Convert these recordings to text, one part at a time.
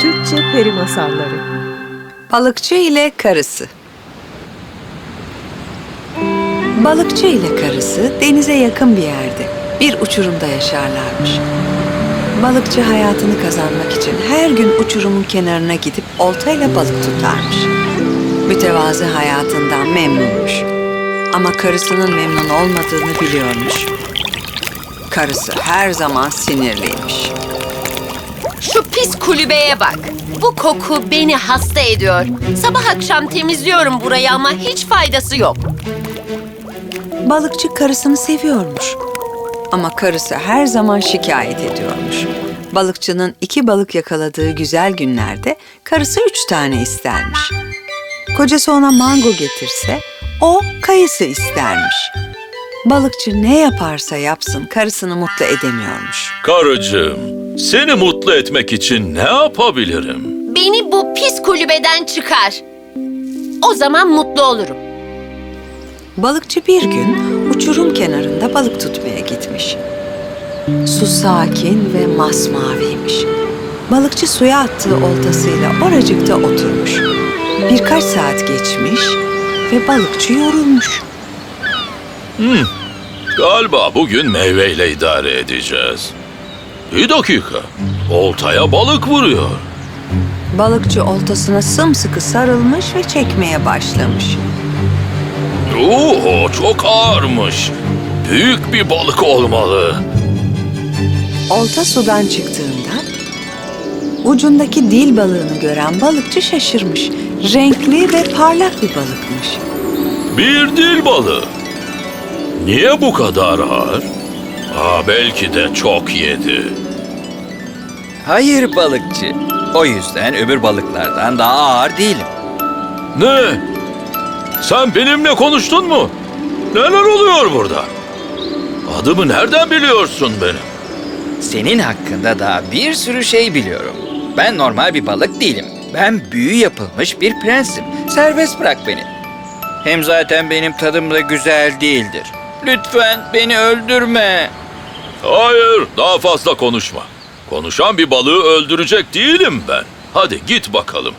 Türkçe Peri Masalları Balıkçı ile karısı. Balıkçı ile karısı denize yakın bir yerde, bir uçurumda yaşarlarmış. Balıkçı hayatını kazanmak için her gün uçurumun kenarına gidip oltayla balık tutarmış. Mütevazı hayatından memnunmuş. Ama karısının memnun olmadığını biliyormuş. Karısı her zaman sinirliymiş. Şu pis kulübeye bak. Bu koku beni hasta ediyor. Sabah akşam temizliyorum burayı ama hiç faydası yok. Balıkçı karısını seviyormuş. Ama karısı her zaman şikayet ediyormuş. Balıkçının iki balık yakaladığı güzel günlerde karısı üç tane istermiş. Kocası ona mango getirse o kayısı istermiş. Balıkçı ne yaparsa yapsın karısını mutlu edemiyormuş. Karıcığım, seni mutlu etmek için ne yapabilirim? Beni bu pis kulübeden çıkar. O zaman mutlu olurum. Balıkçı bir gün uçurum kenarında balık tutmaya gitmiş. Su sakin ve masmaviymiş. Balıkçı suya attığı oltasıyla oracıkta oturmuş. Birkaç saat geçmiş ve balıkçı yorulmuş. Galiba bugün meyveyle idare edeceğiz. Bir dakika, oltaya balık vuruyor. Balıkçı oltasına sımsıkı sarılmış ve çekmeye başlamış. Oo, çok ağırmış. Büyük bir balık olmalı. Olta sudan çıktığında ucundaki dil balığını gören balıkçı şaşırmış. Renkli ve parlak bir balıkmış. Bir dil balığı. Niye bu kadar ağır? Aa, belki de çok yedi. Hayır balıkçı. O yüzden öbür balıklardan daha ağır değilim. Ne? Sen benimle konuştun mu? Neler oluyor burada? Adımı nereden biliyorsun benim? Senin hakkında daha bir sürü şey biliyorum. Ben normal bir balık değilim. Ben büyü yapılmış bir prensim. Serbest bırak beni. Hem zaten benim tadım da güzel değildir. Lütfen beni öldürme. Hayır, daha fazla konuşma. Konuşan bir balığı öldürecek değilim ben. Hadi git bakalım.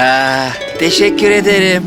Ah, teşekkür ederim.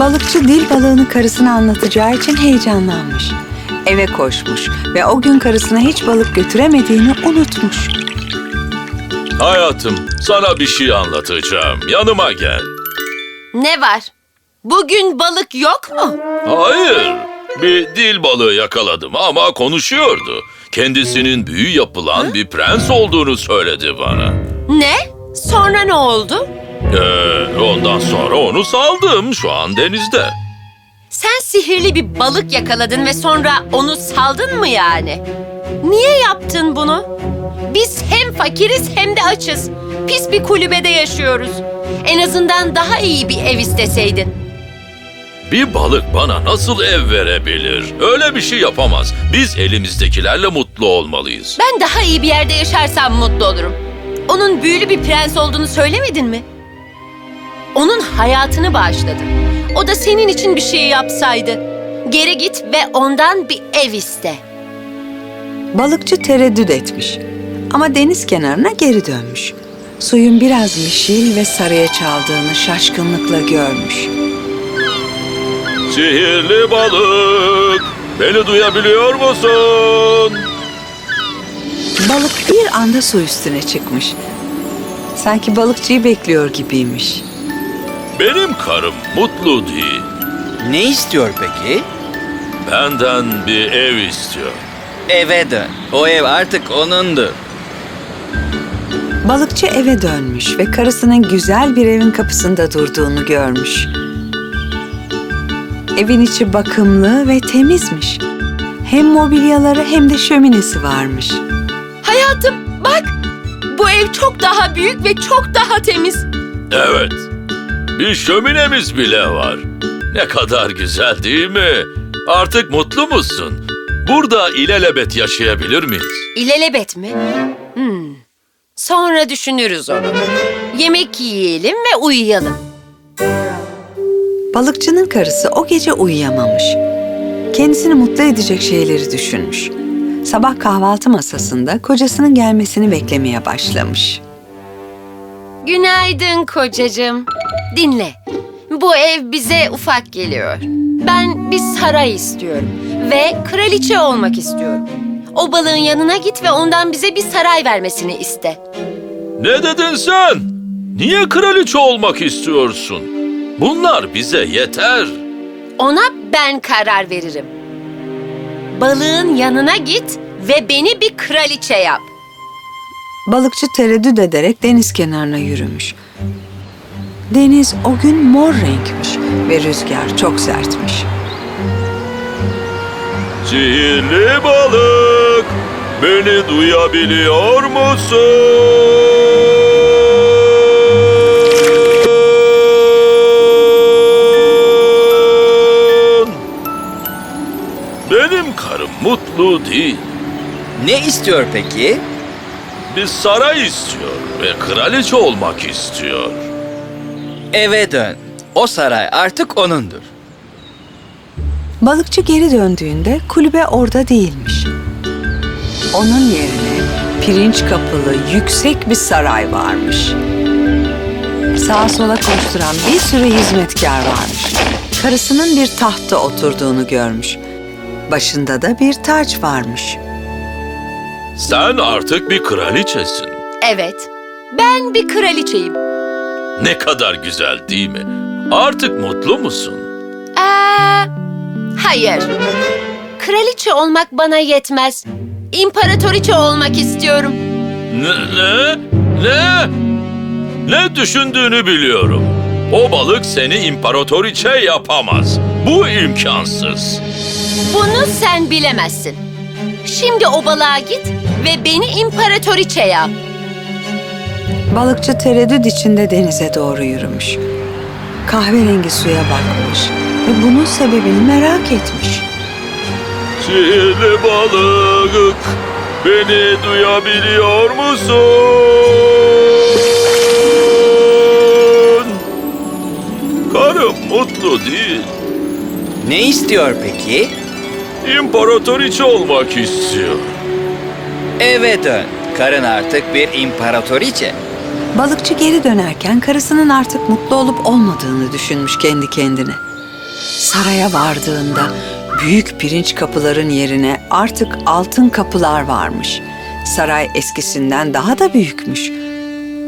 Balıkçı dil balığını karısına anlatacağı için heyecanlanmış. Eve koşmuş ve o gün karısına hiç balık götüremediğini unutmuş. Hayatım, sana bir şey anlatacağım. Yanıma gel. Ne var? Bugün balık yok mu? Hayır, bir dil balığı yakaladım ama konuşuyordu. Kendisinin büyü yapılan bir prens olduğunu söyledi bana. Ne? Sonra ne oldu? Ee, ondan sonra onu saldım. Şu an denizde. Sen sihirli bir balık yakaladın ve sonra onu saldın mı yani? Niye yaptın bunu? Biz hem fakiriz hem de açız. Pis bir kulübede yaşıyoruz. En azından daha iyi bir ev isteseydin. Bir balık bana nasıl ev verebilir? Öyle bir şey yapamaz. Biz elimizdekilerle mutlu olmalıyız. Ben daha iyi bir yerde yaşarsam mutlu olurum. Onun büyülü bir prens olduğunu söylemedin mi? Onun hayatını bağışladın. O da senin için bir şey yapsaydı. Geri git ve ondan bir ev iste. Balıkçı tereddüt etmiş ama deniz kenarına geri dönmüş. Suyun biraz yeşil ve sarıya çaldığını şaşkınlıkla görmüş. Sihirli balık, beni duyabiliyor musun? Balık bir anda su üstüne çıkmış. Sanki balıkçıyı bekliyor gibiymiş. Benim karım mutlu değil. Ne istiyor peki? Benden bir ev istiyor. Eve dön. O ev artık onundu. Balıkçı eve dönmüş ve karısının güzel bir evin kapısında durduğunu görmüş. Evin içi bakımlı ve temizmiş. Hem mobilyaları hem de şöminesi varmış. Hayatım bak bu ev çok daha büyük ve çok daha temiz. Evet, bir şöminemiz bile var. Ne kadar güzel değil mi? Artık mutlu musun? Burada ilelebet yaşayabilir miyiz? İlelebet mi? Hmm. Sonra düşünürüz onu. Yemek yiyelim ve uyuyalım. Balıkçının karısı o gece uyuyamamış. Kendisini mutlu edecek şeyleri düşünmüş. Sabah kahvaltı masasında kocasının gelmesini beklemeye başlamış. Günaydın kocacığım. Dinle. Bu ev bize ufak geliyor. Ben bir saray istiyorum ve kraliçe olmak istiyorum. O balığın yanına git ve ondan bize bir saray vermesini iste. Ne dedin sen? Niye kraliçe olmak istiyorsun? Bunlar bize yeter. Ona ben karar veririm. Balığın yanına git ve beni bir kraliçe yap. Balıkçı tereddüt ederek deniz kenarına yürümüş. Deniz o gün mor renkmiş ve rüzgar çok sertmiş. Sihirli balık, beni duyabiliyor musun? Mutlu değil. Ne istiyor peki? Bir saray istiyor ve kraliçe olmak istiyor. Eve dön. O saray artık onundur. Balıkçı geri döndüğünde kulübe orada değilmiş. Onun yerine pirinç kapılı yüksek bir saray varmış. Sağa sola koşturan bir sürü hizmetkar varmış. Karısının bir tahtta oturduğunu görmüş. Başında da bir taç varmış. Sen artık bir kraliçesin. Evet, ben bir kraliçeyim. Ne kadar güzel değil mi? Artık mutlu musun? Aa, hayır. Kraliçe olmak bana yetmez. İmparatoriçe olmak istiyorum. Ne? Ne? Ne? Ne düşündüğünü biliyorum. O balık seni imparatoriçe yapamaz. Bu imkansız. Bunu sen bilemezsin. Şimdi o balığa git ve beni imparatoriçe yap. Balıkçı tereddüt içinde denize doğru yürümüş. Kahverengi suya bakmış ve bunun sebebini merak etmiş. Sihirli balık, beni duyabiliyor musun? Karım mutlu değil. Ne istiyor peki? İmparatoriçe olmak istiyor. Eve dön. Karın artık bir imparatoriçe. Balıkçı geri dönerken karısının artık mutlu olup olmadığını düşünmüş kendi kendine. Saraya vardığında büyük pirinç kapıların yerine artık altın kapılar varmış. Saray eskisinden daha da büyükmüş.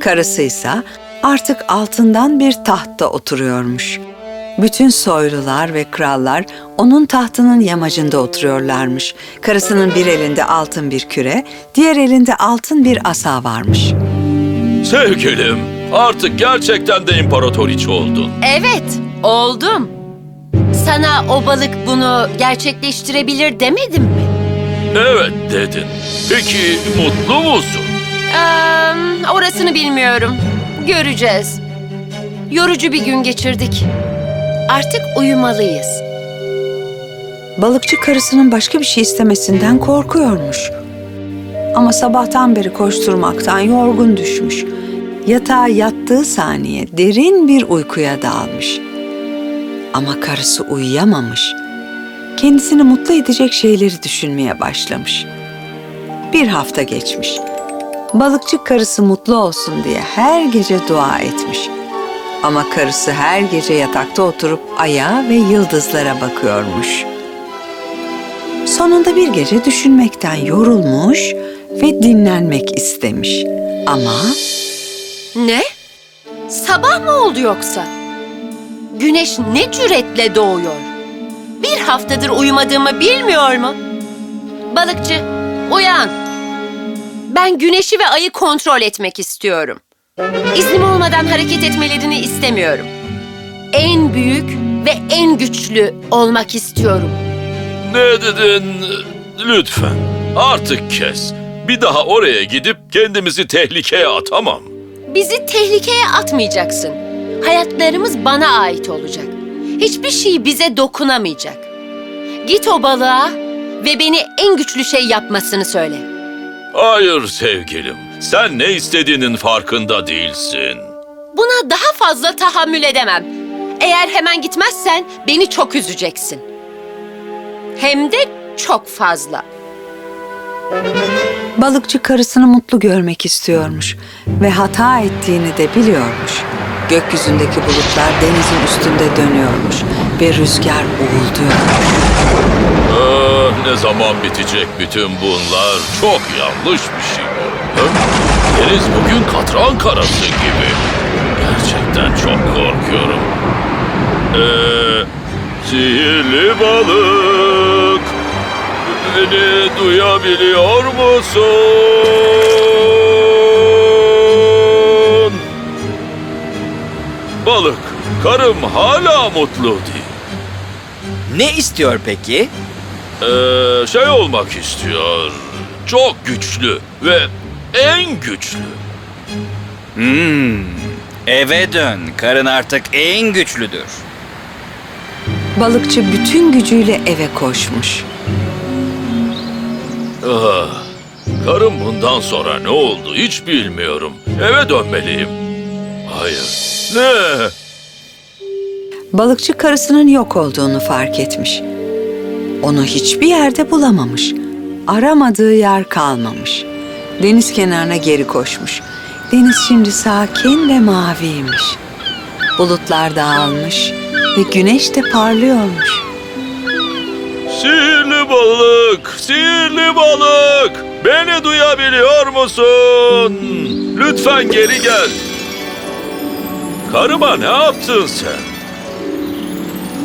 Karısı ise artık altından bir tahtta oturuyormuş. Bütün soylular ve krallar onun tahtının yamacında oturuyorlarmış. Karısının bir elinde altın bir küre, diğer elinde altın bir asa varmış. Sevgilim, artık gerçekten de imparatoriçe oldun. Evet, oldum. Sana o balık bunu gerçekleştirebilir demedim mi? Evet dedin. Peki mutlu musun? Ee, orasını bilmiyorum. Göreceğiz. Yorucu bir gün geçirdik. Artık uyumalıyız. Balıkçı karısının başka bir şey istemesinden korkuyormuş. Ama sabahtan beri koşturmaktan yorgun düşmüş. Yatağa yattığı saniye derin bir uykuya dalmış. Ama karısı uyuyamamış. Kendisini mutlu edecek şeyleri düşünmeye başlamış. Bir hafta geçmiş. Balıkçı karısı mutlu olsun diye her gece dua etmiş. Ama karısı her gece yatakta oturup aya ve yıldızlara bakıyormuş. Sonunda bir gece düşünmekten yorulmuş ve dinlenmek istemiş. Ama Ne? Sabah mı oldu yoksa? Güneş ne cüretle doğuyor? Bir haftadır uyumadığımı bilmiyor mu? Balıkçı, uyan. Ben güneşi ve ayı kontrol etmek istiyorum. İznim olmadan hareket etmelerini istemiyorum. En büyük ve en güçlü olmak istiyorum. Ne dedin? Lütfen artık kes. Bir daha oraya gidip kendimizi tehlikeye atamam. Bizi tehlikeye atmayacaksın. Hayatlarımız bana ait olacak. Hiçbir şey bize dokunamayacak. Git o balığa ve beni en güçlü şey yapmasını söyle. Hayır sevgilim. Sen ne istediğinin farkında değilsin. Buna daha fazla tahammül edemem. Eğer hemen gitmezsen beni çok üzeceksin. Hem de çok fazla. Balıkçı karısını mutlu görmek istiyormuş ve hata ettiğini de biliyormuş. Gökyüzündeki bulutlar denizin üstünde dönüyormuş ve rüzgar uğulduyormuş. Ah, ne zaman bitecek bütün bunlar? Çok yanlış bir şey bu. Deniz bugün katran karası gibi. Gerçekten çok korkuyorum. Ee, sihirli balık. Beni duyabiliyor musun? Balık, karım hala mutlu değil. Ne istiyor peki? Ee, şey olmak istiyor. Çok güçlü ve en güçlü. Hmm, eve dön. Karın artık en güçlüdür. Balıkçı bütün gücüyle eve koşmuş. Ah, karım bundan sonra ne oldu hiç bilmiyorum. Eve dönmeliyim. Hayır. Ne? Balıkçı karısının yok olduğunu fark etmiş. Onu hiçbir yerde bulamamış. Aramadığı yer kalmamış. Deniz kenarına geri koşmuş. Deniz şimdi sakin ve maviymiş. Bulutlar dağılmış ve güneş de parlıyormuş. Sihirli balık, sihirli balık. Beni duyabiliyor musun? Lütfen geri gel. Karıma ne yaptın sen?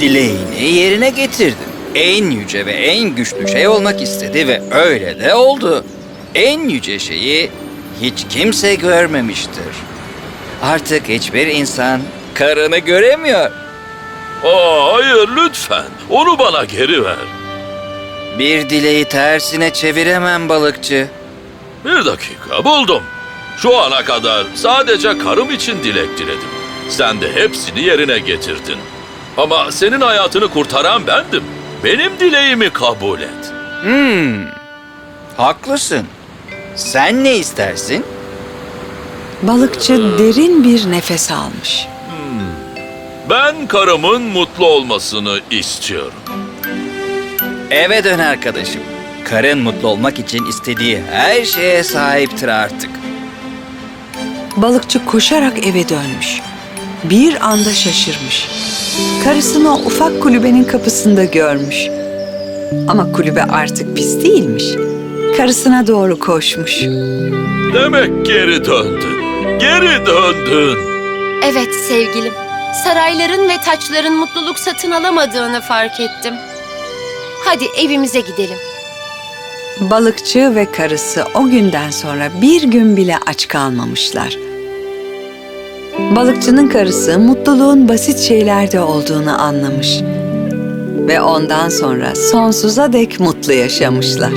Dileğini yerine getirdim. En yüce ve en güçlü şey olmak istedi ve öyle de oldu. En yüce şeyi hiç kimse görmemiştir. Artık hiçbir insan karını göremiyor. Aa, hayır lütfen. Onu bana geri ver. Bir dileği tersine çeviremem balıkçı. Bir dakika buldum. Şu ana kadar sadece karım için dilek diledim. Sen de hepsini yerine getirdin. Ama senin hayatını kurtaran bendim. Benim dileğimi kabul et. Hmm, haklısın. Sen ne istersin? Balıkçı derin bir nefes almış. Ben karımın mutlu olmasını istiyorum. Eve dön arkadaşım. Karın mutlu olmak için istediği her şeye sahiptir artık. Balıkçı koşarak eve dönmüş. Bir anda şaşırmış. Karısını o ufak kulübenin kapısında görmüş. Ama kulübe artık pis değilmiş. Karısına doğru koşmuş. Demek geri döndün. Geri döndün. Evet sevgilim. Sarayların ve taçların mutluluk satın alamadığını fark ettim. Hadi evimize gidelim. Balıkçı ve karısı o günden sonra bir gün bile aç kalmamışlar. Balıkçının karısı mutluluğun basit şeylerde olduğunu anlamış ve ondan sonra sonsuza dek mutlu yaşamışlar.